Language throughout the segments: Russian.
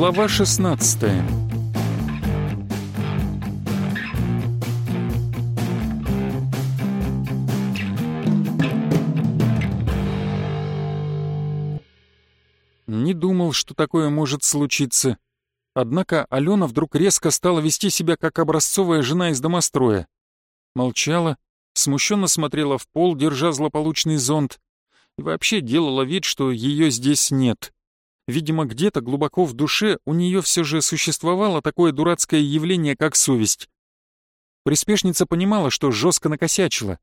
Глава 16 Не думал, что такое может случиться. Однако Алена вдруг резко стала вести себя как образцовая жена из домостроя. Молчала, смущенно смотрела в пол, держа злополучный зонт, и вообще делала вид, что ее здесь нет. Видимо, где-то глубоко в душе у нее все же существовало такое дурацкое явление, как совесть. Приспешница понимала, что жестко накосячила.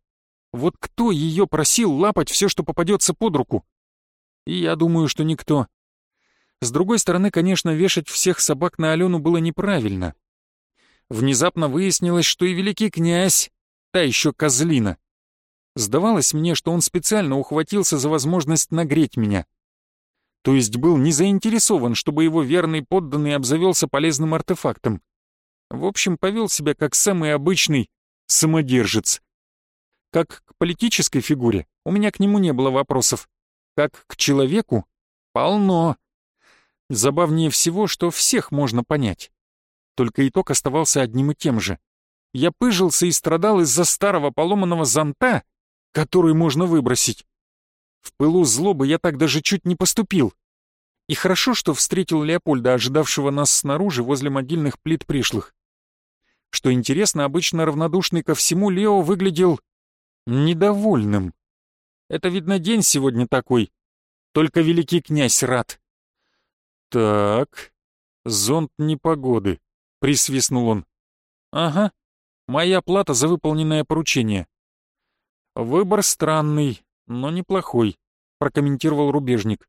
Вот кто ее просил лапать все, что попадется под руку? И я думаю, что никто. С другой стороны, конечно, вешать всех собак на Алену было неправильно. Внезапно выяснилось, что и великий князь, та еще козлина. Сдавалось мне, что он специально ухватился за возможность нагреть меня. То есть был не заинтересован, чтобы его верный подданный обзавелся полезным артефактом. В общем, повел себя как самый обычный самодержец. Как к политической фигуре у меня к нему не было вопросов. Как к человеку — полно. Забавнее всего, что всех можно понять. Только итог оставался одним и тем же. Я пыжился и страдал из-за старого поломанного зонта, который можно выбросить. В пылу злобы я так даже чуть не поступил. И хорошо, что встретил Леопольда, ожидавшего нас снаружи возле могильных плит пришлых. Что интересно, обычно равнодушный ко всему Лео выглядел недовольным. Это, видно, день сегодня такой. Только великий князь рад. «Так, зонт непогоды», — присвистнул он. «Ага, моя плата за выполненное поручение». «Выбор странный, но неплохой», — прокомментировал рубежник.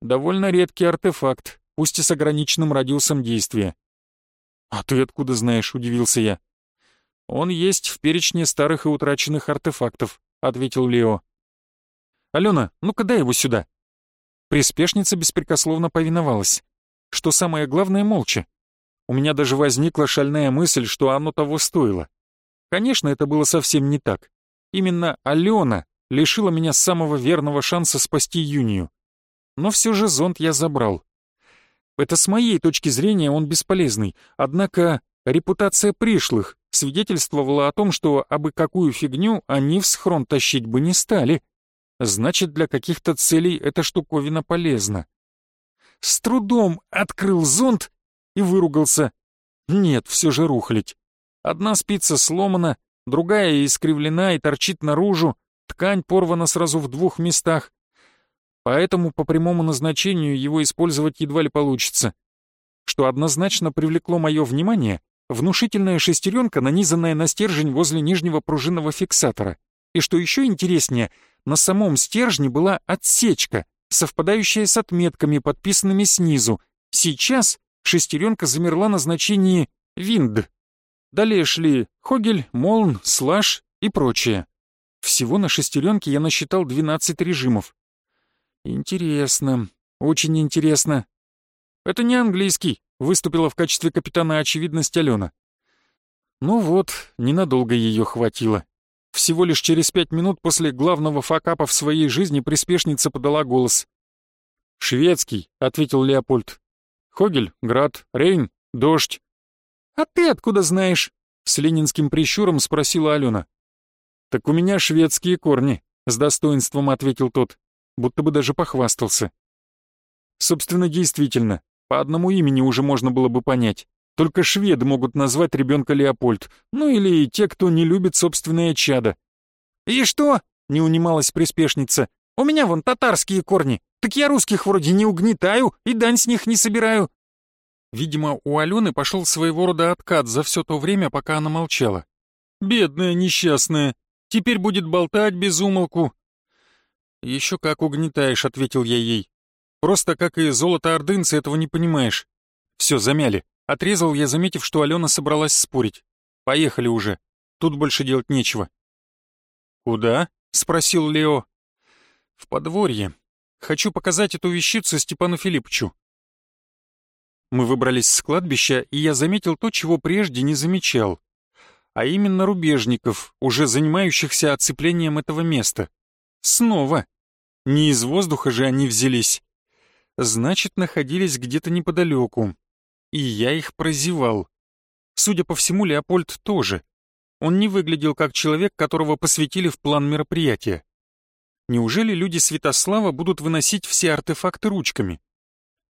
«Довольно редкий артефакт, пусть и с ограниченным радиусом действия». «А ты откуда знаешь?» — удивился я. «Он есть в перечне старых и утраченных артефактов», — ответил Лео. «Алена, ну-ка дай его сюда», Приспешница беспрекословно повиновалась. Что самое главное, молча. У меня даже возникла шальная мысль, что оно того стоило. Конечно, это было совсем не так. Именно Алена лишила меня самого верного шанса спасти Юнию. Но все же зонт я забрал. Это с моей точки зрения он бесполезный, однако репутация пришлых свидетельствовала о том, что абы какую фигню они в схрон тащить бы не стали. Значит, для каких-то целей эта штуковина полезна. С трудом открыл зонт и выругался. Нет, все же рухлить. Одна спица сломана, другая искривлена и торчит наружу, ткань порвана сразу в двух местах. Поэтому по прямому назначению его использовать едва ли получится. Что однозначно привлекло мое внимание, внушительная шестеренка, нанизанная на стержень возле нижнего пружинного фиксатора. И что еще интереснее — на самом стержне была отсечка, совпадающая с отметками, подписанными снизу. Сейчас шестеренка замерла на значении «Винд». Далее шли Хогель, Молн, Слаш и прочее. Всего на шестеренке я насчитал 12 режимов. Интересно, очень интересно. Это не английский, выступила в качестве капитана очевидность Алена. Ну вот, ненадолго ее хватило. Всего лишь через пять минут после главного факапа в своей жизни приспешница подала голос. «Шведский», — ответил Леопольд. «Хогель, Град, Рейн, Дождь». «А ты откуда знаешь?» — с ленинским прищуром спросила Алена. «Так у меня шведские корни», — с достоинством ответил тот, будто бы даже похвастался. Собственно, действительно, по одному имени уже можно было бы понять. Только шведы могут назвать ребенка Леопольд, ну или те, кто не любит собственное чадо. «И что?» — не унималась приспешница. «У меня вон татарские корни, так я русских вроде не угнетаю и дань с них не собираю». Видимо, у Алены пошел своего рода откат за все то время, пока она молчала. «Бедная несчастная, теперь будет болтать без умолку». «Еще как угнетаешь», — ответил я ей. «Просто как и золото-ордынцы этого не понимаешь. Все, замяли. Отрезал я, заметив, что Алена собралась спорить. «Поехали уже. Тут больше делать нечего». «Куда?» — спросил Лео. «В подворье. Хочу показать эту вещицу Степану Филипповичу». Мы выбрались с кладбища, и я заметил то, чего прежде не замечал. А именно рубежников, уже занимающихся оцеплением этого места. Снова. Не из воздуха же они взялись. значит, находились где-то неподалеку. И я их прозевал. Судя по всему, Леопольд тоже. Он не выглядел как человек, которого посвятили в план мероприятия. Неужели люди Святослава будут выносить все артефакты ручками?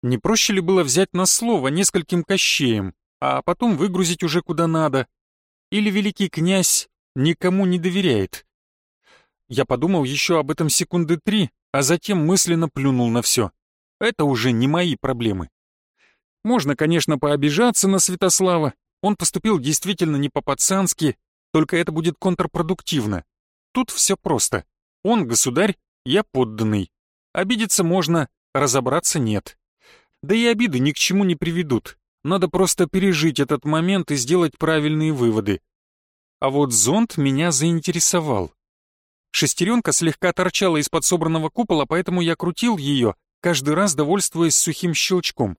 Не проще ли было взять на слово нескольким кощеем, а потом выгрузить уже куда надо? Или великий князь никому не доверяет? Я подумал еще об этом секунды три, а затем мысленно плюнул на все. Это уже не мои проблемы. Можно, конечно, пообижаться на Святослава. Он поступил действительно не по-пацански, только это будет контрпродуктивно. Тут все просто. Он государь, я подданный. Обидеться можно, разобраться нет. Да и обиды ни к чему не приведут. Надо просто пережить этот момент и сделать правильные выводы. А вот зонт меня заинтересовал. Шестеренка слегка торчала из-под собранного купола, поэтому я крутил ее, каждый раз довольствуясь сухим щелчком.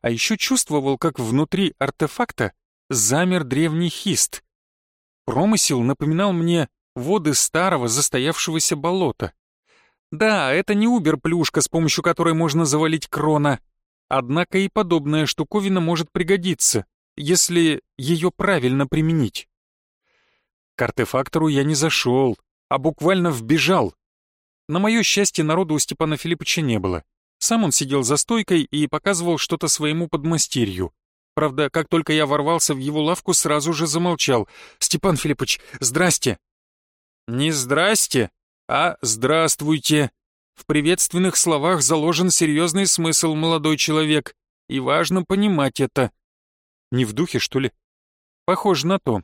А еще чувствовал, как внутри артефакта замер древний хист. Промысел напоминал мне воды старого застоявшегося болота. Да, это не убер-плюшка, с помощью которой можно завалить крона. Однако и подобная штуковина может пригодиться, если ее правильно применить. К артефактору я не зашел, а буквально вбежал. На мое счастье, народу у Степана Филипповича не было. Сам он сидел за стойкой и показывал что-то своему подмастерью. Правда, как только я ворвался в его лавку, сразу же замолчал. «Степан Филиппович, здрасте!» «Не здрасте, а здравствуйте!» В приветственных словах заложен серьезный смысл, молодой человек, и важно понимать это. Не в духе, что ли? Похоже на то.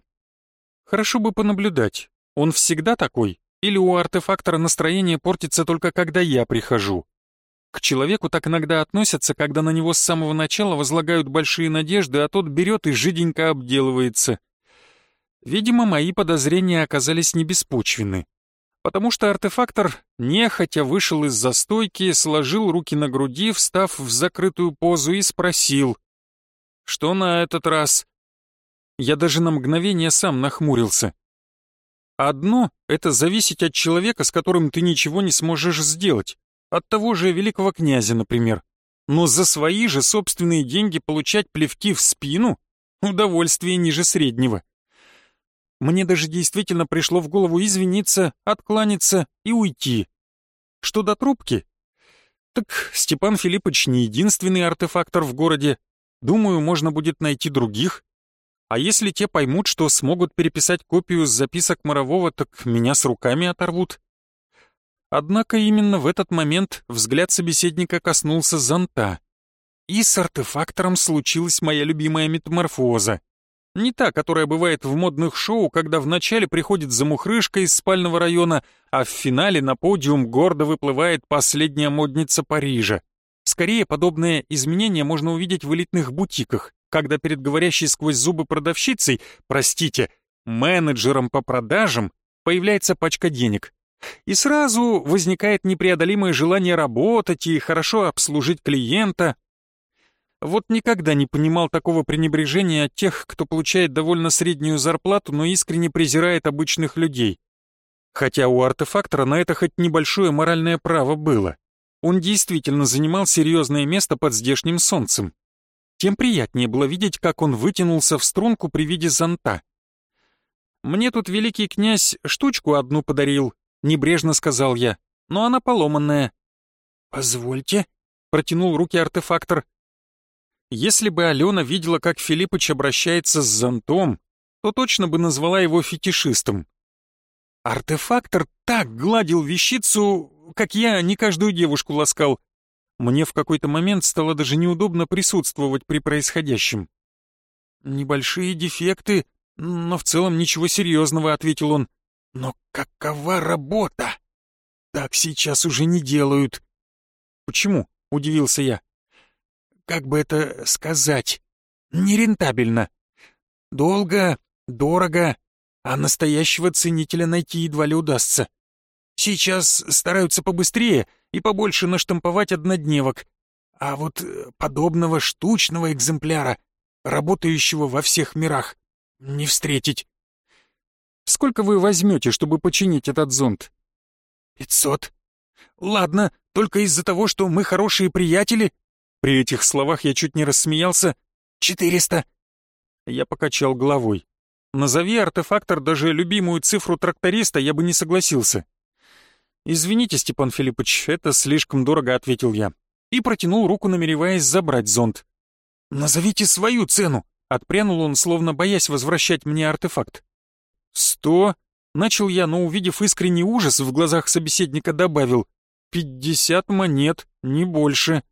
Хорошо бы понаблюдать. Он всегда такой? Или у артефактора настроение портится только когда я прихожу? К человеку так иногда относятся, когда на него с самого начала возлагают большие надежды, а тот берет и жиденько обделывается. Видимо, мои подозрения оказались не беспочвенны, потому что артефактор нехотя вышел из застойки, сложил руки на груди, встав в закрытую позу и спросил, «Что на этот раз?» Я даже на мгновение сам нахмурился. Одно — это зависеть от человека, с которым ты ничего не сможешь сделать. От того же великого князя, например. Но за свои же собственные деньги получать плевки в спину — удовольствие ниже среднего. Мне даже действительно пришло в голову извиниться, откланяться и уйти. Что до трубки? Так Степан Филиппович не единственный артефактор в городе. Думаю, можно будет найти других. А если те поймут, что смогут переписать копию с записок Морового, так меня с руками оторвут. Однако именно в этот момент взгляд собеседника коснулся зонта. И с артефактором случилась моя любимая метаморфоза. Не та, которая бывает в модных шоу, когда вначале приходит замухрышка из спального района, а в финале на подиум гордо выплывает последняя модница Парижа. Скорее, подобное изменение можно увидеть в элитных бутиках когда перед говорящей сквозь зубы продавщицей, простите, менеджером по продажам, появляется пачка денег. И сразу возникает непреодолимое желание работать и хорошо обслужить клиента. Вот никогда не понимал такого пренебрежения от тех, кто получает довольно среднюю зарплату, но искренне презирает обычных людей. Хотя у артефактора на это хоть небольшое моральное право было. Он действительно занимал серьезное место под здешним солнцем тем приятнее было видеть, как он вытянулся в струнку при виде зонта. «Мне тут великий князь штучку одну подарил», — небрежно сказал я, — «но она поломанная». «Позвольте», — протянул руки артефактор. Если бы Алена видела, как Филиппыч обращается с зонтом, то точно бы назвала его фетишистом. Артефактор так гладил вещицу, как я не каждую девушку ласкал, мне в какой-то момент стало даже неудобно присутствовать при происходящем. «Небольшие дефекты, но в целом ничего серьезного», — ответил он. «Но какова работа? Так сейчас уже не делают». «Почему?» — удивился я. «Как бы это сказать? Нерентабельно. Долго, дорого, а настоящего ценителя найти едва ли удастся. Сейчас стараются побыстрее и побольше наштамповать однодневок. А вот э, подобного штучного экземпляра, работающего во всех мирах, не встретить. Сколько вы возьмете, чтобы починить этот зонт? Пятьсот. «Ладно, только из-за того, что мы хорошие приятели...» При этих словах я чуть не рассмеялся. «Четыреста!» Я покачал головой. Назови артефактор даже любимую цифру тракториста, я бы не согласился. «Извините, Степан Филиппович, это слишком дорого», — ответил я. И протянул руку, намереваясь забрать зонт. «Назовите свою цену!» — отпрянул он, словно боясь возвращать мне артефакт. «Сто?» — начал я, но, увидев искренний ужас, в глазах собеседника добавил. «Пятьдесят монет, не больше».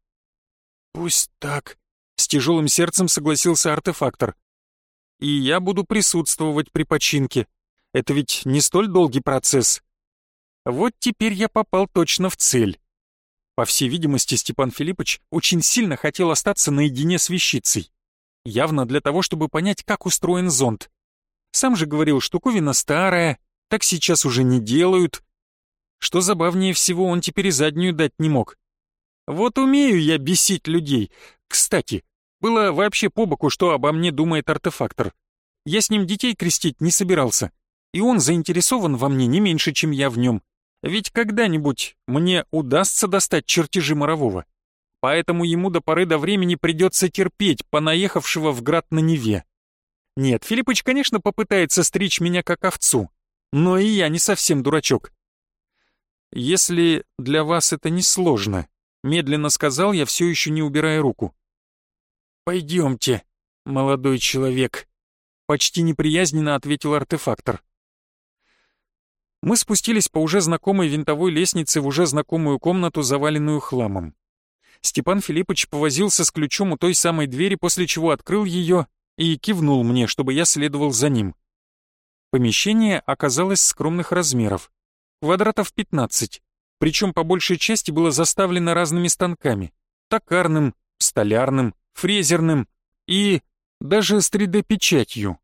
«Пусть так», — с тяжелым сердцем согласился артефактор. «И я буду присутствовать при починке. Это ведь не столь долгий процесс». Вот теперь я попал точно в цель. По всей видимости, Степан Филиппович очень сильно хотел остаться наедине с вещицей. Явно для того, чтобы понять, как устроен зонд. Сам же говорил, штуковина старая, так сейчас уже не делают. Что забавнее всего, он теперь и заднюю дать не мог. Вот умею я бесить людей. Кстати, было вообще по боку, что обо мне думает артефактор. Я с ним детей крестить не собирался, и он заинтересован во мне не меньше, чем я в нем. Ведь когда-нибудь мне удастся достать чертежи Морового. Поэтому ему до поры до времени придется терпеть понаехавшего в град на Неве. Нет, Филиппыч, конечно, попытается стричь меня как овцу, но и я не совсем дурачок. Если для вас это не сложно, медленно сказал я, все еще не убирая руку. Пойдемте, молодой человек, почти неприязненно ответил артефактор. Мы спустились по уже знакомой винтовой лестнице в уже знакомую комнату, заваленную хламом. Степан Филиппович повозился с ключом у той самой двери, после чего открыл ее и кивнул мне, чтобы я следовал за ним. Помещение оказалось скромных размеров, квадратов 15, причем по большей части было заставлено разными станками, токарным, столярным, фрезерным и даже с 3D-печатью.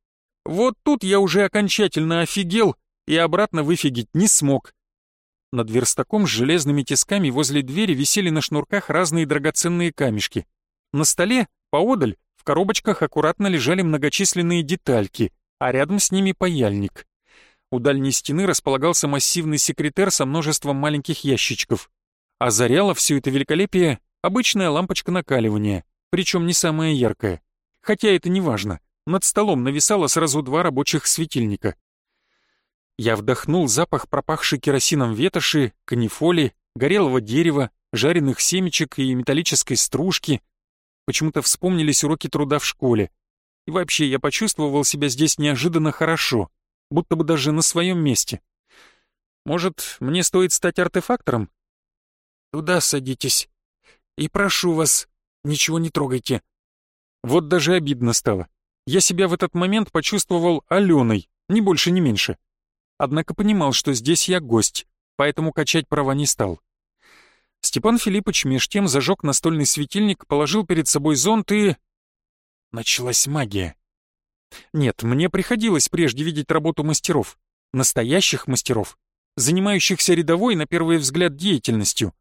Вот тут я уже окончательно офигел и обратно выфигить не смог. Над верстаком с железными тисками возле двери висели на шнурках разные драгоценные камешки. На столе, поодаль, в коробочках аккуратно лежали многочисленные детальки, а рядом с ними паяльник. У дальней стены располагался массивный секретер со множеством маленьких ящичков. Озаряла все это великолепие обычная лампочка накаливания, причем не самая яркая. Хотя это не важно. Над столом нависало сразу два рабочих светильника. Я вдохнул запах пропахшей керосином ветоши, канифоли, горелого дерева, жареных семечек и металлической стружки. Почему-то вспомнились уроки труда в школе. И вообще, я почувствовал себя здесь неожиданно хорошо, будто бы даже на своем месте. Может, мне стоит стать артефактором? Туда садитесь. И прошу вас, ничего не трогайте. Вот даже обидно стало. Я себя в этот момент почувствовал Аленой, ни больше, ни меньше однако понимал, что здесь я гость, поэтому качать права не стал. Степан Филиппович меж тем зажег настольный светильник, положил перед собой зонт и... Началась магия. Нет, мне приходилось прежде видеть работу мастеров, настоящих мастеров, занимающихся рядовой, на первый взгляд, деятельностью.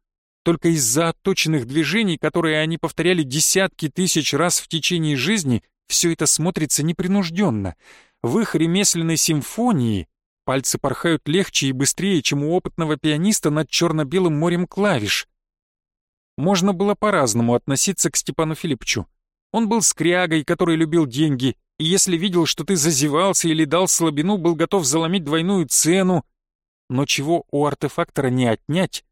Только из-за отточенных движений, которые они повторяли десятки тысяч раз в течение жизни, все это смотрится непринужденно. В их ремесленной симфонии Пальцы порхают легче и быстрее, чем у опытного пианиста над черно-белым морем клавиш. Можно было по-разному относиться к Степану Филипповичу. Он был скрягой, который любил деньги, и если видел, что ты зазевался или дал слабину, был готов заломить двойную цену. Но чего у артефактора не отнять,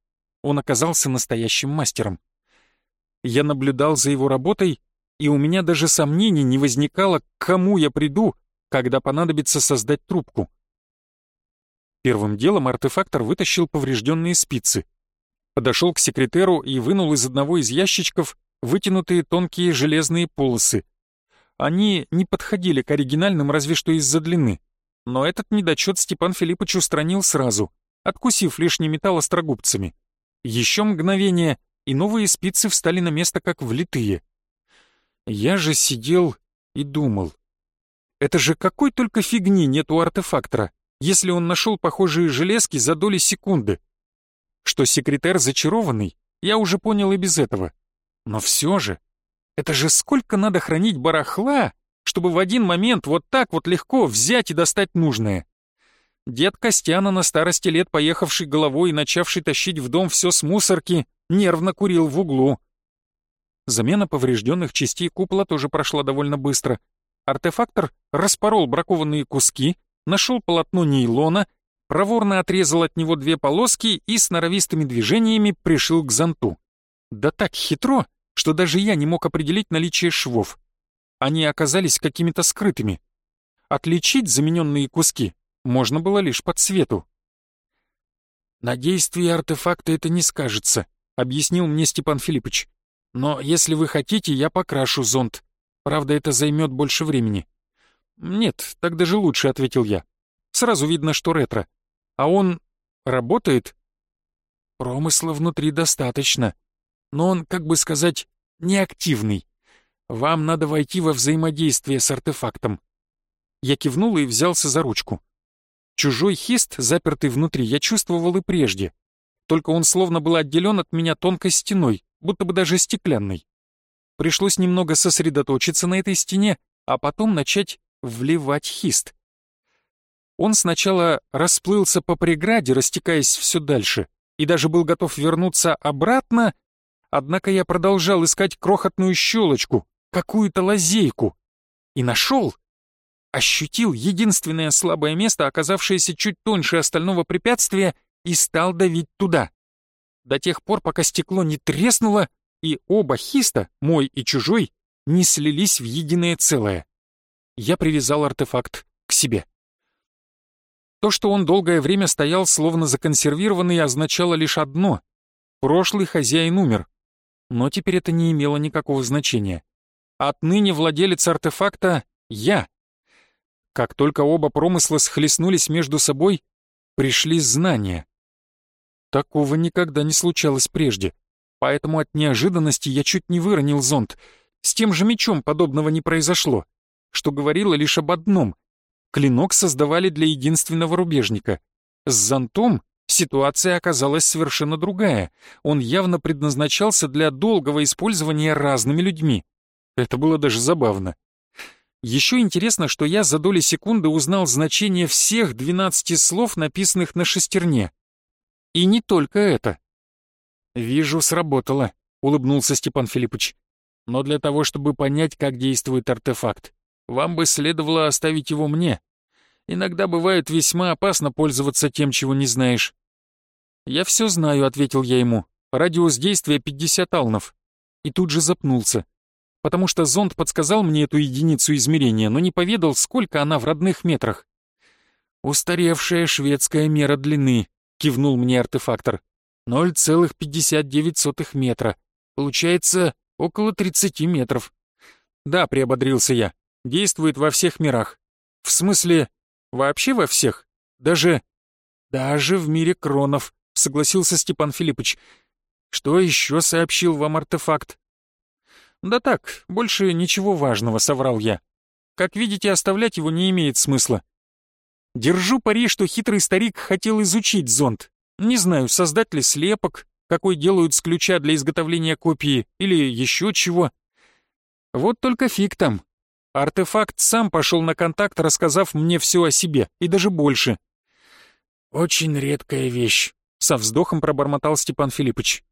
он оказался настоящим мастером. Я наблюдал за его работой, и у меня даже сомнений не возникало, к кому я приду, когда понадобится создать трубку. Первым делом артефактор вытащил поврежденные спицы. Подошел к секретеру и вынул из одного из ящичков вытянутые тонкие железные полосы. Они не подходили к оригинальным разве что из-за длины. Но этот недочет Степан Филиппович устранил сразу, откусив лишний металл острогубцами. Еще мгновение, и новые спицы встали на место как влитые. Я же сидел и думал. Это же какой только фигни нет у артефактора если он нашел похожие железки за доли секунды. Что секретарь зачарованный, я уже понял и без этого. Но все же, это же сколько надо хранить барахла, чтобы в один момент вот так вот легко взять и достать нужное. Дед Костяна, на старости лет поехавший головой и начавший тащить в дом все с мусорки, нервно курил в углу. Замена поврежденных частей купола тоже прошла довольно быстро. Артефактор распорол бракованные куски, нашел полотно нейлона, проворно отрезал от него две полоски и с норовистыми движениями пришил к зонту. Да так хитро, что даже я не мог определить наличие швов. Они оказались какими-то скрытыми. Отличить замененные куски можно было лишь по цвету. «На действие артефакта это не скажется», — объяснил мне Степан Филиппович. «Но если вы хотите, я покрашу зонт. Правда, это займет больше времени». «Нет, так даже лучше», — ответил я. «Сразу видно, что ретро. А он работает?» «Промысла внутри достаточно», но он, как бы сказать, неактивный. Вам надо войти во взаимодействие с артефактом. Я кивнул и взялся за ручку. Чужой хист, запертый внутри, я чувствовал и прежде. Только он словно был отделен от меня тонкой стеной, будто бы даже стеклянной. Пришлось немного сосредоточиться на этой стене, а потом начать вливать хист. Он сначала расплылся по преграде, растекаясь все дальше, и даже был готов вернуться обратно, Однако я продолжал искать крохотную щелочку, какую-то лазейку. И нашел. Ощутил единственное слабое место, оказавшееся чуть тоньше остального препятствия, и стал давить туда. До тех пор, пока стекло не треснуло, и оба хиста, мой и чужой, не слились в единое целое. Я привязал артефакт к себе. То, что он долгое время стоял словно законсервированный, означало лишь одно — прошлый хозяин умер, но теперь это не имело никакого значения. Отныне владелец артефакта — я. Как только оба промысла схлестнулись между собой, пришли знания. Такого никогда не случалось прежде, поэтому от неожиданности я чуть не выронил зонт. С тем же мечом подобного не произошло, что говорило лишь об одном — клинок создавали для единственного рубежника. С зонтом Ситуация оказалась совершенно другая. Он явно предназначался для долгого использования разными людьми. Это было даже забавно. Еще интересно, что я за доли секунды узнал значение всех 12 слов, написанных на шестерне. И не только это. «Вижу, сработало», — улыбнулся Степан Филиппович. «Но для того, чтобы понять, как действует артефакт, вам бы следовало оставить его мне. Иногда бывает весьма опасно пользоваться тем, чего не знаешь. «Я все знаю», — ответил я ему. «Радиус действия 50 алнов». И тут же запнулся, потому что зонд подсказал мне эту единицу измерения, но не поведал, сколько она в родных метрах. «Устаревшая шведская мера длины», — кивнул мне артефактор. «0,59 метра. Получается, около 30 метров». «Да», — приободрился я, — «действует во всех мирах». «В смысле, вообще во всех? Даже... даже в мире кронов», согласился Степан Филиппович. «Что еще сообщил вам артефакт?» «Да так, больше ничего важного», — соврал я. «Как видите, оставлять его не имеет смысла. Держу пари, что хитрый старик хотел изучить зонд. Не знаю, создать ли слепок, какой делают с ключа для изготовления копии, или еще чего. Вот только фиг там. Артефакт сам пошел на контакт, рассказав мне все о себе, и даже больше. «Очень редкая вещь», со вздохом пробормотал Степан Филиппович.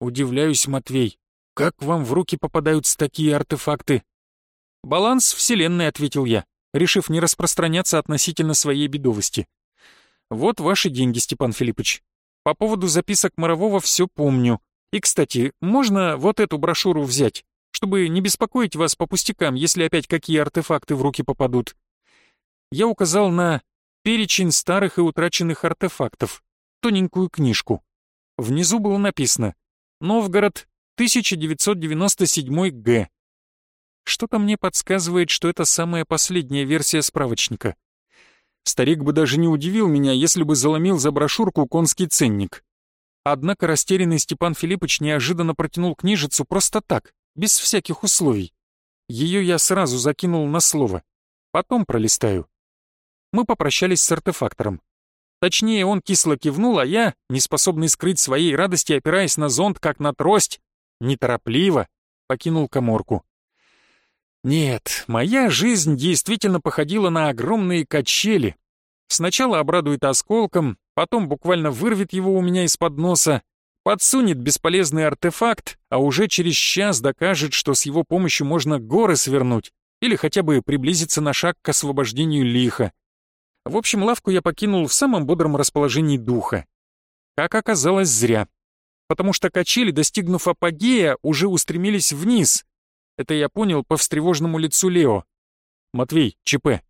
«Удивляюсь, Матвей, как вам в руки попадаются такие артефакты?» «Баланс Вселенной», — ответил я, решив не распространяться относительно своей бедовости. «Вот ваши деньги, Степан Филиппович. По поводу записок Морового все помню. И, кстати, можно вот эту брошюру взять, чтобы не беспокоить вас по пустякам, если опять какие артефакты в руки попадут?» Я указал на перечень старых и утраченных артефактов, тоненькую книжку. Внизу было написано «Новгород, 1997 Г». Что-то мне подсказывает, что это самая последняя версия справочника. Старик бы даже не удивил меня, если бы заломил за брошюрку конский ценник. Однако растерянный Степан Филиппович неожиданно протянул книжицу просто так, без всяких условий. Ее я сразу закинул на слово. Потом пролистаю. Мы попрощались с артефактором. Точнее, он кисло кивнул, а я, неспособный скрыть своей радости, опираясь на зонт, как на трость, неторопливо покинул коморку. Нет, моя жизнь действительно походила на огромные качели. Сначала обрадует осколком, потом буквально вырвет его у меня из-под носа, подсунет бесполезный артефакт, а уже через час докажет, что с его помощью можно горы свернуть или хотя бы приблизиться на шаг к освобождению лиха. В общем, лавку я покинул в самом бодром расположении духа. Как оказалось, зря. Потому что качели, достигнув апогея, уже устремились вниз. Это я понял по встревоженному лицу Лео. «Матвей, ЧП.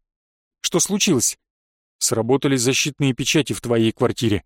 Что случилось?» «Сработали защитные печати в твоей квартире.